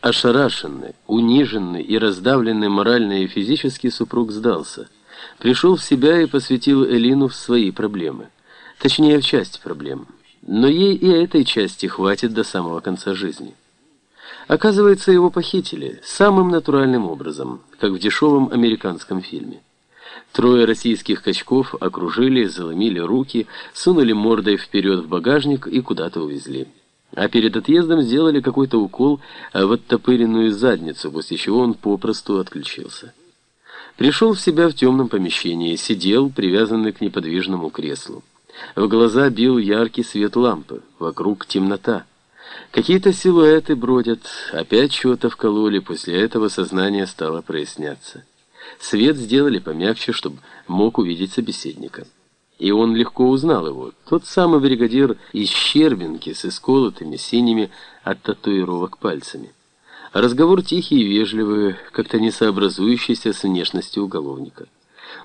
Ошарашенный, униженный и раздавленный морально и физически супруг сдался. Пришел в себя и посвятил Элину в свои проблемы. Точнее, в часть проблем. Но ей и этой части хватит до самого конца жизни. Оказывается, его похитили самым натуральным образом, как в дешевом американском фильме. Трое российских качков окружили, заломили руки, сунули мордой вперед в багажник и куда-то увезли. А перед отъездом сделали какой-то укол в оттопыренную задницу, после чего он попросту отключился. Пришел в себя в темном помещении, сидел, привязанный к неподвижному креслу. В глаза бил яркий свет лампы, вокруг темнота. Какие-то силуэты бродят, опять чего-то вкололи, после этого сознание стало проясняться. Свет сделали помягче, чтобы мог увидеть собеседника. И он легко узнал его. Тот самый бригадир из Щербинки с исколотыми синими от татуировок пальцами. Разговор тихий и вежливый, как-то не сообразующийся с внешностью уголовника.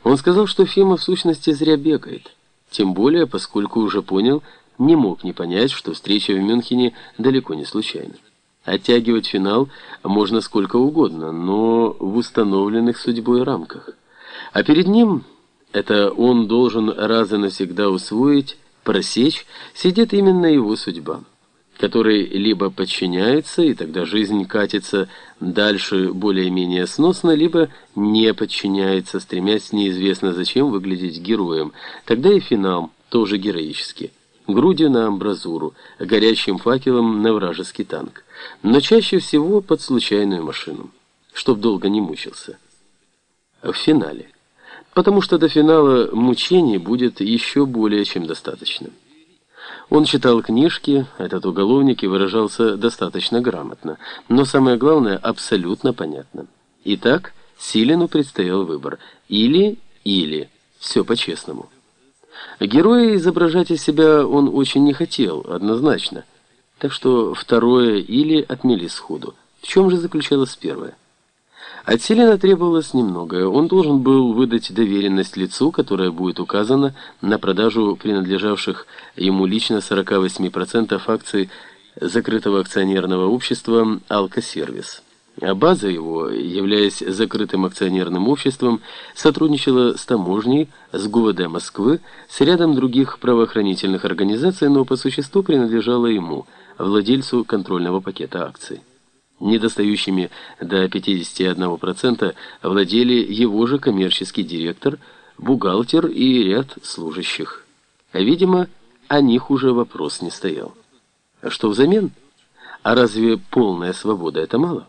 Он сказал, что Фима в сущности зря бегает. Тем более, поскольку уже понял, не мог не понять, что встреча в Мюнхене далеко не случайна. Оттягивать финал можно сколько угодно, но в установленных судьбой рамках. А перед ним это он должен раз и навсегда усвоить, просечь, сидит именно его судьба, которой либо подчиняется, и тогда жизнь катится дальше более-менее сносно, либо не подчиняется, стремясь неизвестно зачем выглядеть героем, тогда и финал тоже героический. Грудью на амбразуру, горящим факелом на вражеский танк, но чаще всего под случайную машину, чтоб долго не мучился. В финале потому что до финала мучений будет еще более чем достаточно. Он читал книжки, этот уголовник и выражался достаточно грамотно, но самое главное, абсолютно понятно. Итак, Силину предстоял выбор. Или-или. Все по-честному. Героя изображать из себя он очень не хотел, однозначно. Так что второе «или» отмели сходу. В чем же заключалось первое? От Селена требовалось немного. Он должен был выдать доверенность лицу, которая будет указана на продажу принадлежавших ему лично 48% акций закрытого акционерного общества «Алкосервис». А база его, являясь закрытым акционерным обществом, сотрудничала с таможней, с ГУВД Москвы, с рядом других правоохранительных организаций, но по существу принадлежала ему, владельцу контрольного пакета акций недостающими до 51%, владели его же коммерческий директор, бухгалтер и ряд служащих. Видимо, о них уже вопрос не стоял. А что взамен? А разве полная свобода это мало?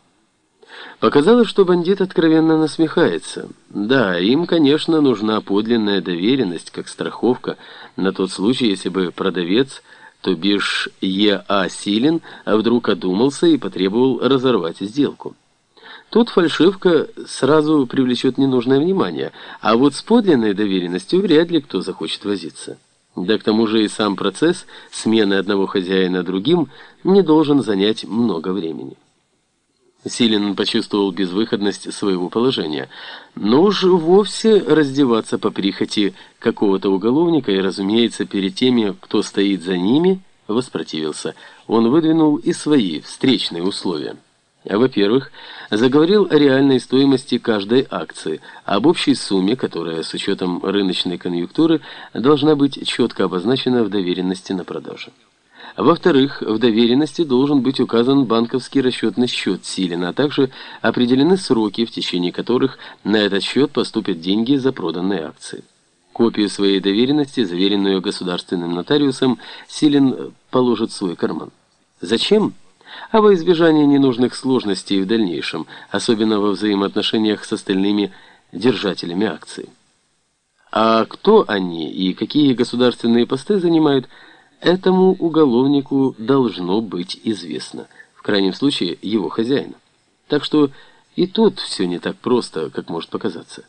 Показалось, что бандит откровенно насмехается. Да, им, конечно, нужна подлинная доверенность, как страховка, на тот случай, если бы продавец то бишь Е.А. Силин вдруг одумался и потребовал разорвать сделку. Тут фальшивка сразу привлечет ненужное внимание, а вот с подлинной доверенностью вряд ли кто захочет возиться. Да к тому же и сам процесс смены одного хозяина другим не должен занять много времени. Силин почувствовал безвыходность своего положения, но уж вовсе раздеваться по прихоти какого-то уголовника и, разумеется, перед теми, кто стоит за ними, воспротивился. Он выдвинул и свои встречные условия. Во-первых, заговорил о реальной стоимости каждой акции, об общей сумме, которая с учетом рыночной конъюнктуры должна быть четко обозначена в доверенности на продажу. Во-вторых, в доверенности должен быть указан банковский расчетный счет Силина, а также определены сроки, в течение которых на этот счет поступят деньги за проданные акции. Копию своей доверенности, заверенную государственным нотариусом, Силин положит в свой карман. Зачем? А во избежание ненужных сложностей в дальнейшем, особенно во взаимоотношениях с остальными держателями акций. А кто они и какие государственные посты занимают – Этому уголовнику должно быть известно, в крайнем случае его хозяину. Так что и тут все не так просто, как может показаться.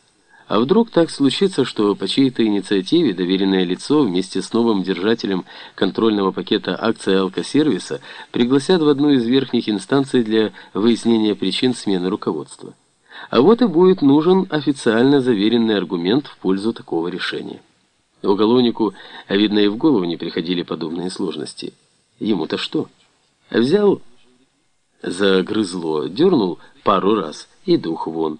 А вдруг так случится, что по чьей-то инициативе доверенное лицо вместе с новым держателем контрольного пакета акций алкосервиса пригласят в одну из верхних инстанций для выяснения причин смены руководства. А вот и будет нужен официально заверенный аргумент в пользу такого решения. Уголовнику, а видно, и в голову не приходили подобные сложности. Ему-то что? Взял загрызло, дернул пару раз и дух вон.